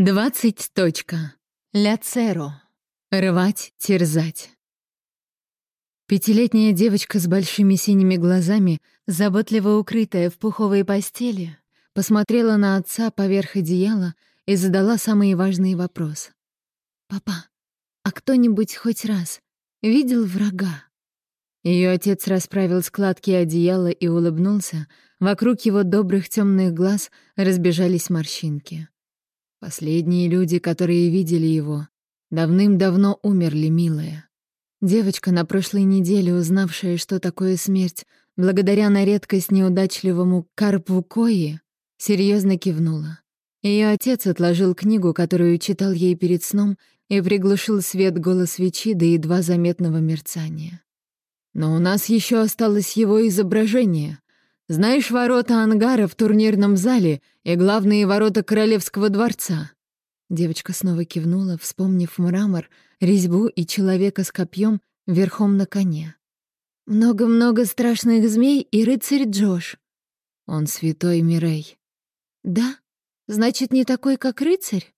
Двадцать точка. Ля церо. Рвать, терзать. Пятилетняя девочка с большими синими глазами, заботливо укрытая в пуховой постели, посмотрела на отца поверх одеяла и задала самый важный вопрос. «Папа, а кто-нибудь хоть раз видел врага?» Ее отец расправил складки одеяла и улыбнулся. Вокруг его добрых темных глаз разбежались морщинки. Последние люди, которые видели его, давным-давно умерли, милая. Девочка, на прошлой неделе узнавшая, что такое смерть, благодаря на редкость неудачливому Карпу Кои, серьезно кивнула. Ее отец отложил книгу, которую читал ей перед сном, и приглушил свет голос свечи до едва заметного мерцания. «Но у нас еще осталось его изображение. Знаешь ворота ангара в турнирном зале и главные ворота королевского дворца?» Девочка снова кивнула, вспомнив мрамор, резьбу и человека с копьем верхом на коне. «Много-много страшных змей и рыцарь Джош». «Он святой Мирей». «Да? Значит, не такой, как рыцарь?»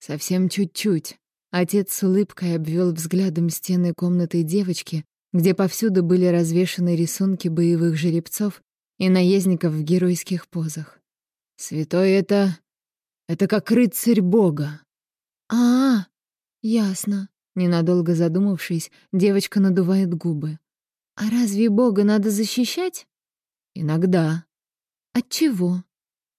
«Совсем чуть-чуть». Отец с улыбкой обвел взглядом стены комнаты девочки, где повсюду были развешаны рисунки боевых жеребцов и наездников в геройских позах. Святой — это... это как рыцарь Бога. а, -а, -а ясно. Ненадолго задумавшись, девочка надувает губы. «А разве Бога надо защищать?» «Иногда». «От чего?»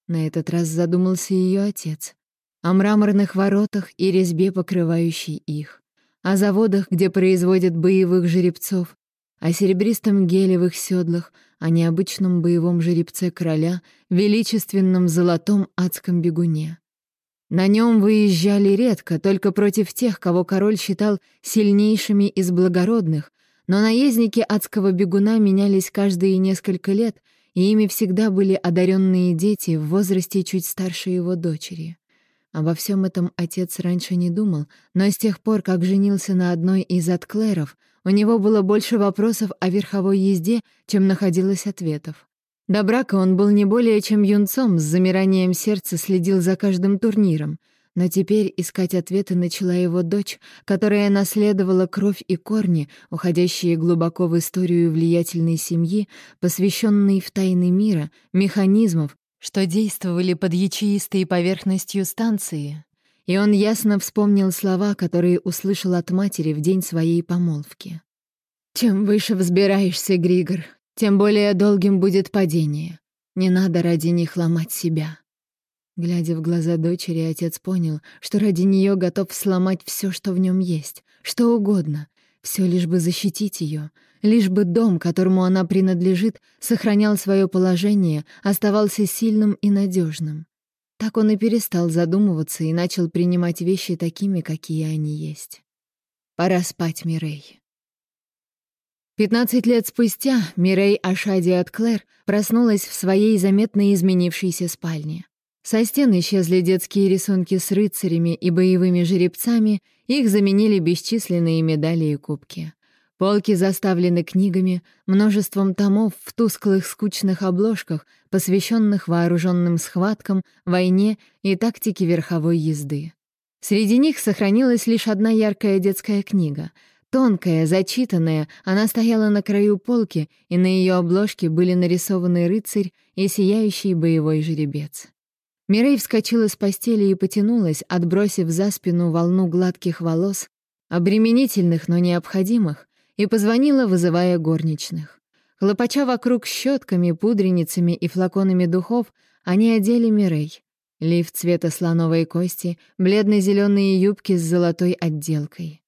На этот раз задумался ее отец. О мраморных воротах и резьбе, покрывающей их. О заводах, где производят боевых жеребцов, о серебристом гелевых седлах, о необычном боевом жеребце короля, величественном золотом адском бегуне. На нем выезжали редко, только против тех, кого король считал сильнейшими из благородных, но наездники адского бегуна менялись каждые несколько лет, и ими всегда были одаренные дети в возрасте чуть старше его дочери. Обо всем этом отец раньше не думал, но с тех пор, как женился на одной из отклеров, у него было больше вопросов о верховой езде, чем находилось ответов. До брака он был не более чем юнцом, с замиранием сердца следил за каждым турниром. Но теперь искать ответы начала его дочь, которая наследовала кровь и корни, уходящие глубоко в историю влиятельной семьи, посвященной в тайны мира, механизмов, что действовали под ячеистой поверхностью станции, и он ясно вспомнил слова, которые услышал от матери в день своей помолвки. «Чем выше взбираешься, Григор, тем более долгим будет падение. Не надо ради них ломать себя». Глядя в глаза дочери, отец понял, что ради нее готов сломать все, что в нем есть, что угодно, все лишь бы защитить ее, лишь бы дом, которому она принадлежит, сохранял свое положение, оставался сильным и надежным. Так он и перестал задумываться и начал принимать вещи такими, какие они есть. Пора спать, Мирей. Пятнадцать лет спустя Мирей Ашади от Клэр проснулась в своей заметно изменившейся спальне. Со стен исчезли детские рисунки с рыцарями и боевыми жеребцами, их заменили бесчисленные медали и кубки. Полки заставлены книгами, множеством томов в тусклых скучных обложках, посвященных вооруженным схваткам, войне и тактике верховой езды. Среди них сохранилась лишь одна яркая детская книга. Тонкая, зачитанная, она стояла на краю полки, и на ее обложке были нарисованы рыцарь и сияющий боевой жеребец. Мирей вскочила с постели и потянулась, отбросив за спину волну гладких волос, обременительных, но необходимых, и позвонила, вызывая горничных. Хлопача вокруг щетками, пудреницами и флаконами духов, они одели Мирей. Лиф цвета слоновой кости, бледно-зеленые юбки с золотой отделкой.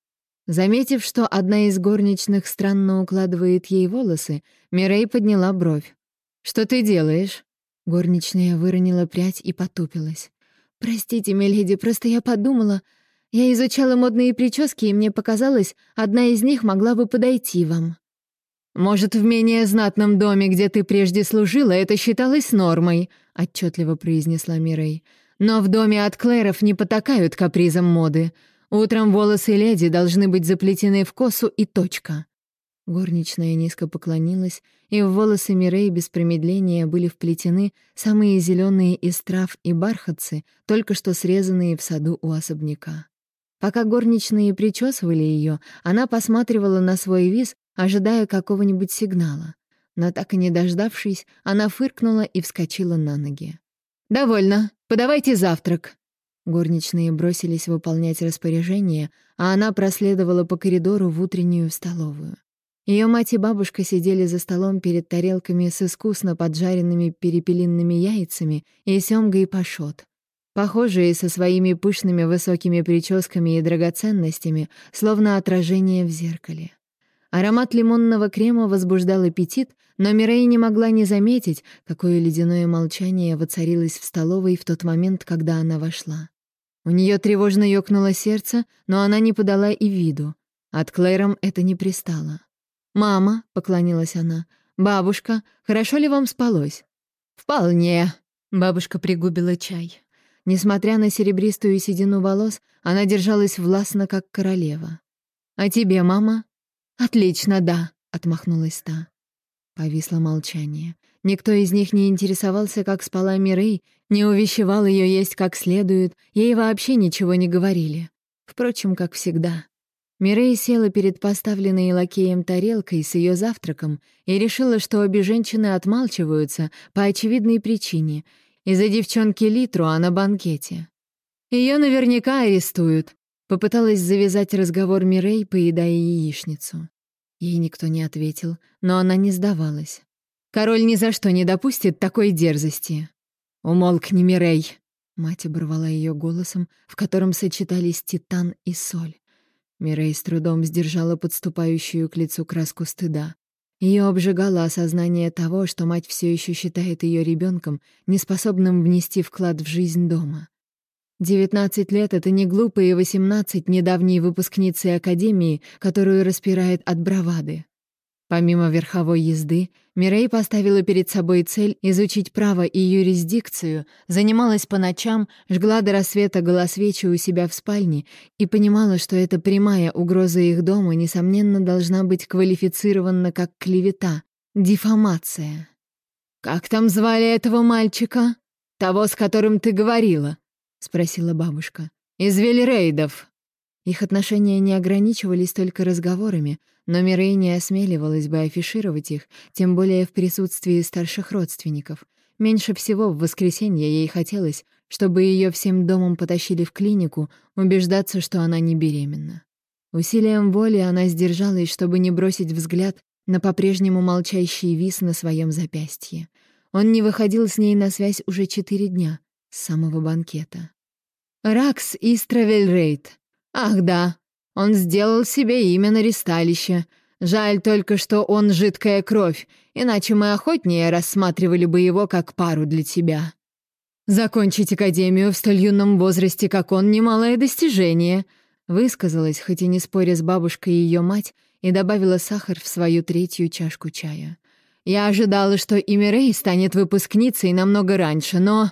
Заметив, что одна из горничных странно укладывает ей волосы, Мирей подняла бровь. «Что ты делаешь?» Горничная выронила прядь и потупилась. «Простите, миледи, просто я подумала, я изучала модные прически, и мне показалось, одна из них могла бы подойти вам. Может, в менее знатном доме, где ты прежде служила, это считалось нормой, отчетливо произнесла Мирей. Но в доме от Клэров не потакают капризам моды. Утром волосы леди должны быть заплетены в косу и точка. Горничная низко поклонилась и в волосы Мирей без промедления были вплетены самые зеленые из трав и бархатцы, только что срезанные в саду у особняка. Пока горничные причесывали ее, она посматривала на свой виз, ожидая какого-нибудь сигнала. Но так и не дождавшись, она фыркнула и вскочила на ноги. «Довольно. Подавайте завтрак». Горничные бросились выполнять распоряжение, а она проследовала по коридору в утреннюю столовую. Ее мать и бабушка сидели за столом перед тарелками с искусно поджаренными перепелиными яйцами и семгой пашот. Похожие со своими пышными высокими прическами и драгоценностями, словно отражение в зеркале. Аромат лимонного крема возбуждал аппетит, но Мирей не могла не заметить, какое ледяное молчание воцарилось в столовой в тот момент, когда она вошла. У нее тревожно ёкнуло сердце, но она не подала и виду. От Клэром это не пристало. «Мама», — поклонилась она, — «бабушка, хорошо ли вам спалось?» «Вполне», — бабушка пригубила чай. Несмотря на серебристую седину волос, она держалась властно, как королева. «А тебе, мама?» «Отлично, да», — отмахнулась та. Повисло молчание. Никто из них не интересовался, как спала Мирей, не увещевал ее есть как следует, ей вообще ничего не говорили. Впрочем, как всегда. Мирей села перед поставленной лакеем тарелкой с ее завтраком и решила, что обе женщины отмалчиваются по очевидной причине — из-за девчонки Литру, а на банкете. Ее наверняка арестуют. Попыталась завязать разговор Мирей, поедая яичницу. Ей никто не ответил, но она не сдавалась. «Король ни за что не допустит такой дерзости». «Умолкни, Мирей!» Мать оборвала ее голосом, в котором сочетались титан и соль. Мирей с трудом сдержала подступающую к лицу краску стыда. Ее обжигало осознание того, что мать все еще считает ее ребенком, неспособным внести вклад в жизнь дома. Девятнадцать лет — это не глупые восемнадцать недавней выпускницы Академии, которую распирает от бравады. Помимо верховой езды, Мирей поставила перед собой цель изучить право и юрисдикцию, занималась по ночам, жгла до рассвета голосвечи у себя в спальне и понимала, что эта прямая угроза их дома, несомненно, должна быть квалифицирована как клевета, дефамация. «Как там звали этого мальчика? Того, с которым ты говорила?» — спросила бабушка. «Из Велерейдов». Их отношения не ограничивались только разговорами, но Мирей не осмеливалась бы афишировать их, тем более в присутствии старших родственников. Меньше всего в воскресенье ей хотелось, чтобы ее всем домом потащили в клинику, убеждаться, что она не беременна. Усилием воли она сдержалась, чтобы не бросить взгляд на по-прежнему молчащий вис на своем запястье. Он не выходил с ней на связь уже четыре дня, с самого банкета. «Ракс Истравельрейд. Ах да, он сделал себе имя на ристалище. Жаль только, что он жидкая кровь, иначе мы охотнее рассматривали бы его как пару для тебя. Закончить академию в столь юном возрасте, как он, немалое достижение, высказалась, хоть и не споря с бабушкой и ее мать, и добавила сахар в свою третью чашку чая. Я ожидала, что и Мирей станет выпускницей намного раньше, но...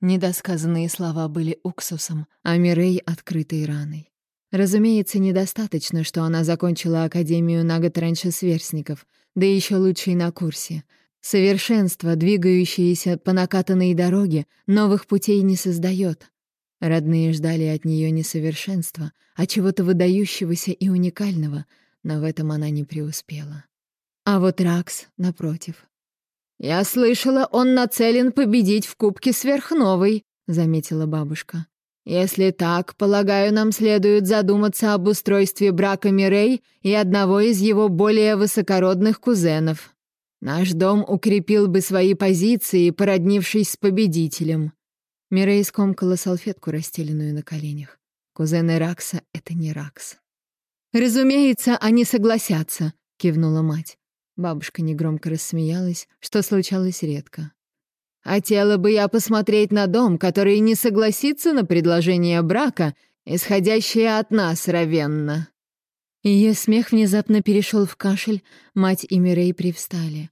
Недосказанные слова были уксусом, а Мирей — открытой раной. Разумеется, недостаточно, что она закончила академию на год раньше сверстников, да еще и на курсе. Совершенство, двигающееся по накатанной дороге, новых путей не создает. Родные ждали от нее не совершенства, а чего-то выдающегося и уникального, но в этом она не преуспела. А вот Ракс, напротив. «Я слышала, он нацелен победить в Кубке Сверхновой», — заметила бабушка. Если так, полагаю, нам следует задуматься об устройстве брака Мирей и одного из его более высокородных кузенов. Наш дом укрепил бы свои позиции, породнившись с победителем». Мирей скомкала салфетку, расстеленную на коленях. Кузены Ракса — это не Ракс. «Разумеется, они согласятся», — кивнула мать. Бабушка негромко рассмеялась, что случалось редко. Хотела бы я посмотреть на дом, который не согласится на предложение брака, исходящее от нас, Равенна». Ее смех внезапно перешел в кашель, мать и Мирей привстали.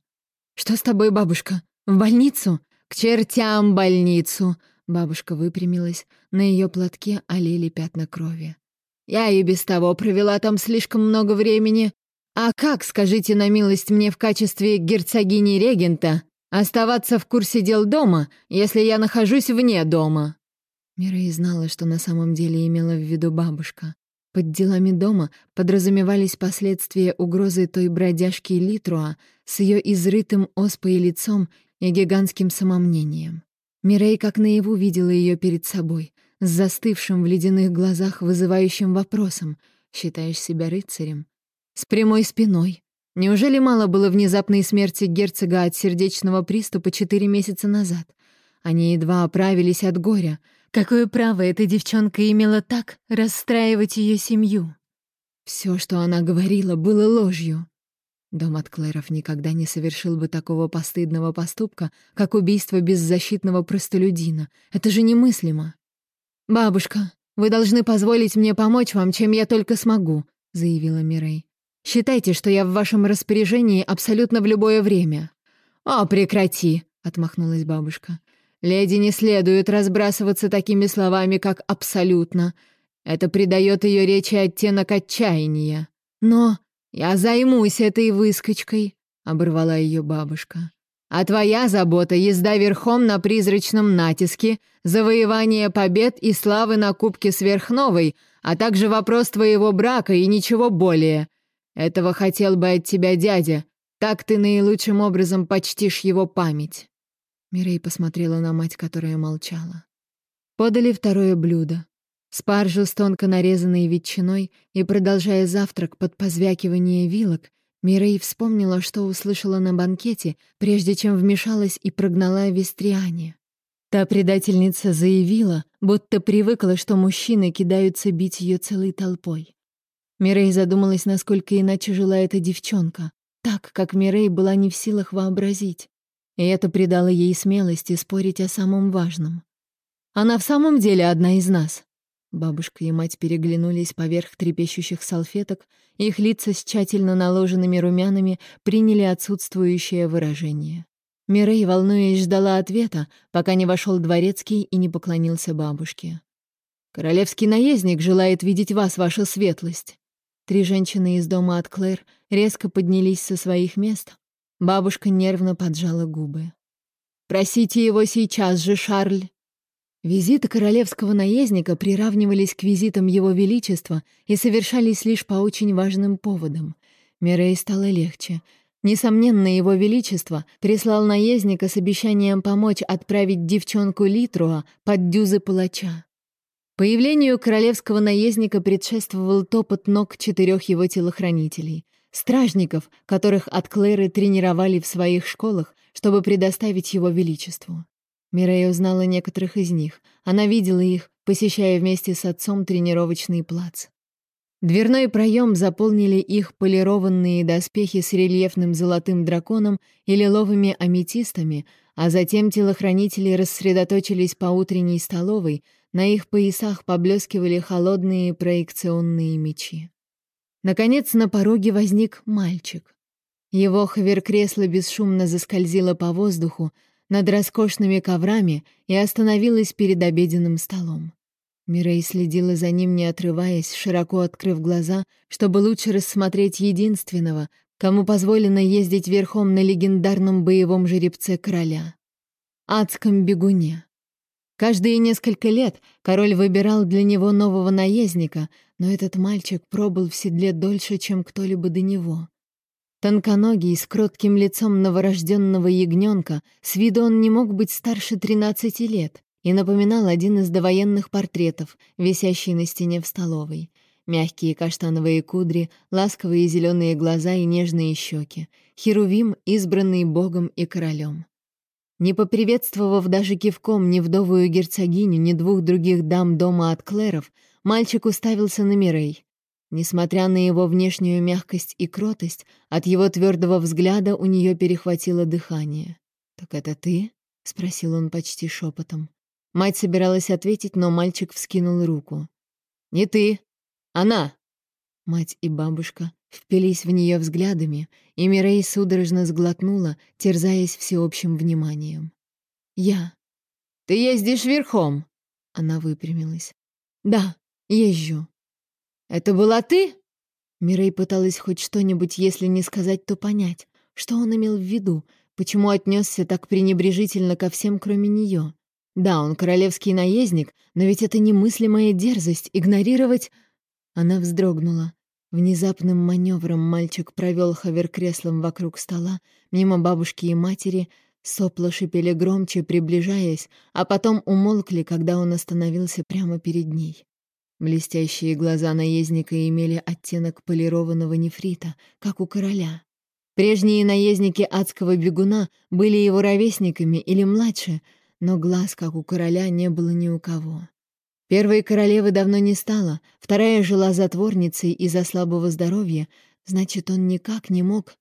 «Что с тобой, бабушка? В больницу?» «К чертям больницу!» Бабушка выпрямилась, на ее платке олели пятна крови. «Я и без того провела там слишком много времени. А как, скажите на милость мне в качестве герцогини-регента, оставаться в курсе дел дома, если я нахожусь вне дома?» Мирей знала, что на самом деле имела в виду бабушка. Под делами дома подразумевались последствия угрозы той бродяжки Литруа с ее изрытым оспой лицом и гигантским самомнением. Мирей как наяву видела ее перед собой, с застывшим в ледяных глазах вызывающим вопросом «Считаешь себя рыцарем?» С прямой спиной. Неужели мало было внезапной смерти герцога от сердечного приступа четыре месяца назад? Они едва оправились от горя — Какое право эта девчонка имела так расстраивать ее семью? Все, что она говорила, было ложью. Дом от Клэров никогда не совершил бы такого постыдного поступка, как убийство беззащитного простолюдина. Это же немыслимо. «Бабушка, вы должны позволить мне помочь вам, чем я только смогу», — заявила Мирей. «Считайте, что я в вашем распоряжении абсолютно в любое время». «О, прекрати!» — отмахнулась бабушка. Леди не следует разбрасываться такими словами, как «абсолютно». Это придает ее речи оттенок отчаяния. «Но я займусь этой выскочкой», — оборвала ее бабушка. «А твоя забота — езда верхом на призрачном натиске, завоевание побед и славы на Кубке Сверхновой, а также вопрос твоего брака и ничего более. Этого хотел бы от тебя дядя. Так ты наилучшим образом почтишь его память». Мирей посмотрела на мать, которая молчала. Подали второе блюдо. Спаржу с тонко нарезанной ветчиной, и, продолжая завтрак под позвякивание вилок, Мирей вспомнила, что услышала на банкете, прежде чем вмешалась и прогнала Вестриане. Та предательница заявила, будто привыкла, что мужчины кидаются бить ее целой толпой. Мирей задумалась, насколько иначе жила эта девчонка, так, как Мирей была не в силах вообразить и это придало ей смелости спорить о самом важном. «Она в самом деле одна из нас?» Бабушка и мать переглянулись поверх трепещущих салфеток, их лица с тщательно наложенными румянами приняли отсутствующее выражение. Мирей, волнуясь, ждала ответа, пока не вошел дворецкий и не поклонился бабушке. «Королевский наездник желает видеть вас, ваша светлость». Три женщины из дома от Клэр резко поднялись со своих мест, Бабушка нервно поджала губы. «Просите его сейчас же, Шарль!» Визиты королевского наездника приравнивались к визитам его величества и совершались лишь по очень важным поводам. Мирей стало легче. Несомненно, его величество прислал наездника с обещанием помочь отправить девчонку Литруа под дюзы палача. Появлению королевского наездника предшествовал топот ног четырех его телохранителей — Стражников, которых от Клэры тренировали в своих школах, чтобы предоставить его величеству. Мирей узнала некоторых из них. Она видела их, посещая вместе с отцом тренировочный плац. Дверной проем заполнили их полированные доспехи с рельефным золотым драконом и лиловыми аметистами, а затем телохранители рассредоточились по утренней столовой, на их поясах поблескивали холодные проекционные мечи. Наконец на пороге возник мальчик. Его ховеркресло бесшумно заскользило по воздуху над роскошными коврами и остановилось перед обеденным столом. Мирей следила за ним, не отрываясь, широко открыв глаза, чтобы лучше рассмотреть единственного, кому позволено ездить верхом на легендарном боевом жеребце короля — адском бегуне. Каждые несколько лет король выбирал для него нового наездника, но этот мальчик пробыл в седле дольше, чем кто-либо до него. Тонконогий, с кротким лицом новорожденного ягненка, с виду он не мог быть старше 13 лет и напоминал один из довоенных портретов, висящий на стене в столовой. Мягкие каштановые кудри, ласковые зеленые глаза и нежные щеки. Херувим, избранный богом и королем. Не поприветствовав даже кивком ни вдовую герцогиню, ни двух других дам дома от Клэров, мальчик уставился на Мирей. Несмотря на его внешнюю мягкость и кротость, от его твердого взгляда у нее перехватило дыхание. «Так это ты?» — спросил он почти шепотом. Мать собиралась ответить, но мальчик вскинул руку. «Не ты. Она!» Мать и бабушка впились в нее взглядами, и Мирей судорожно сглотнула, терзаясь всеобщим вниманием. «Я». «Ты ездишь верхом?» Она выпрямилась. «Да, езжу». «Это была ты?» Мирей пыталась хоть что-нибудь, если не сказать, то понять, что он имел в виду, почему отнесся так пренебрежительно ко всем, кроме нее. Да, он королевский наездник, но ведь это немыслимая дерзость — игнорировать... Она вздрогнула. Внезапным маневром мальчик провел хавер-креслом вокруг стола, мимо бабушки и матери, сопла шипели громче, приближаясь, а потом умолкли, когда он остановился прямо перед ней. Блестящие глаза наездника имели оттенок полированного нефрита, как у короля. Прежние наездники адского бегуна были его ровесниками или младше, но глаз, как у короля, не было ни у кого. Первой королевы давно не стало, вторая жила затворницей из-за слабого здоровья, значит, он никак не мог.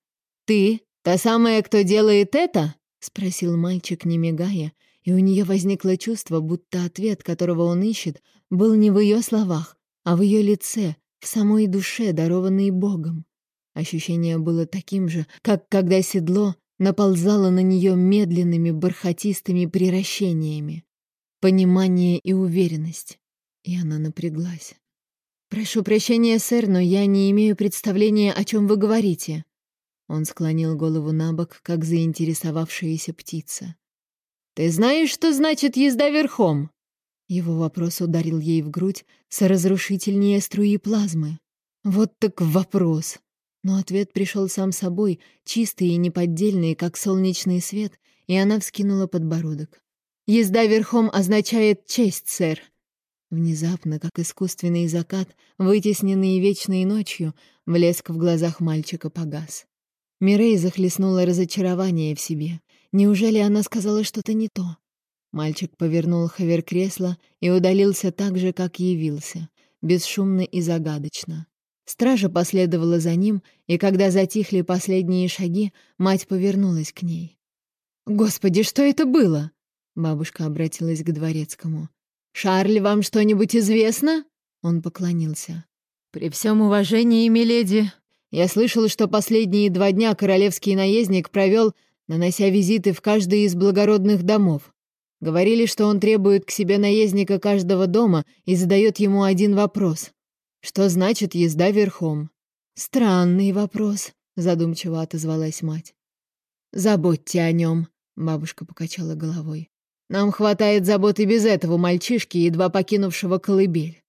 «Ты? Та самая, кто делает это?» — спросил мальчик, не мигая, и у нее возникло чувство, будто ответ, которого он ищет, был не в ее словах, а в ее лице, в самой душе, дарованной Богом. Ощущение было таким же, как когда седло наползало на нее медленными бархатистыми приращениями. Понимание и уверенность. И она напряглась. «Прошу прощения, сэр, но я не имею представления, о чем вы говорите». Он склонил голову на бок, как заинтересовавшаяся птица. «Ты знаешь, что значит езда верхом?» Его вопрос ударил ей в грудь с разрушительнее струи плазмы. Вот так вопрос. Но ответ пришел сам собой, чистый и неподдельный, как солнечный свет, и она вскинула подбородок. «Езда верхом означает честь, сэр». Внезапно, как искусственный закат, вытесненный вечной ночью, блеск в глазах мальчика погас. Мирей захлестнула разочарование в себе. Неужели она сказала что-то не то? Мальчик повернул хавер кресла и удалился так же, как явился, бесшумно и загадочно. Стража последовала за ним, и когда затихли последние шаги, мать повернулась к ней. «Господи, что это было?» Бабушка обратилась к дворецкому. «Шарль, вам что-нибудь известно?» Он поклонился. «При всем уважении, миледи, я слышал, что последние два дня королевский наездник провел, нанося визиты в каждый из благородных домов. Говорили, что он требует к себе наездника каждого дома и задает ему один вопрос. Что значит езда верхом? Странный вопрос, задумчиво отозвалась мать. Заботьте о нем, бабушка покачала головой. Нам хватает заботы без этого мальчишки, едва покинувшего колыбель.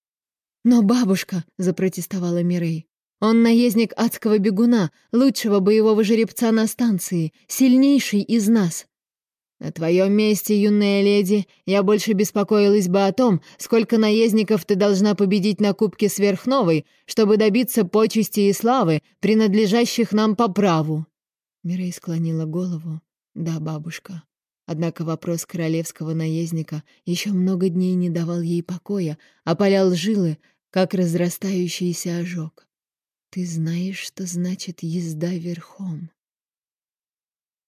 Но бабушка, запротестовала Мирей, он наездник адского бегуна, лучшего боевого жеребца на станции, сильнейший из нас. На твоем месте, юная леди, я больше беспокоилась бы о том, сколько наездников ты должна победить на Кубке Сверхновой, чтобы добиться почести и славы, принадлежащих нам по праву». Мирей склонила голову. «Да, бабушка». Однако вопрос королевского наездника еще много дней не давал ей покоя, опалял жилы, как разрастающийся ожог. «Ты знаешь, что значит езда верхом?»